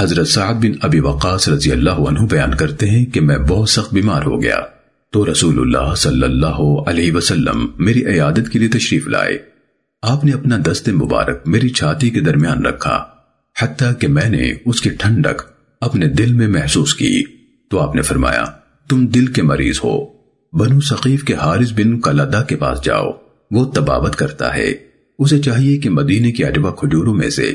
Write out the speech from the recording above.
حضرت سعد بن ابی وقاص رضی اللہ عنہ بیان کرتے ہیں کہ میں بہت سخت بیمار ہو گیا۔ تو رسول اللہ صلی اللہ علیہ وسلم میری عیادت کے لیے تشریف لائے۔ آپ نے اپنا دست مبارک میری چھاتی کے درمیان رکھا۔ حتیٰ کہ میں نے اس کی ٹھنڈک اپنے دل میں محسوس کی۔ تو آپ نے فرمایا، تم دل کے مریض ہو۔ بنو سقیف کے حارث بن کلدہ کے پاس جاؤ۔ وہ تباوت کرتا ہے۔ اسے چاہیے کہ مدینے کی اجوا کھجوروں میں سے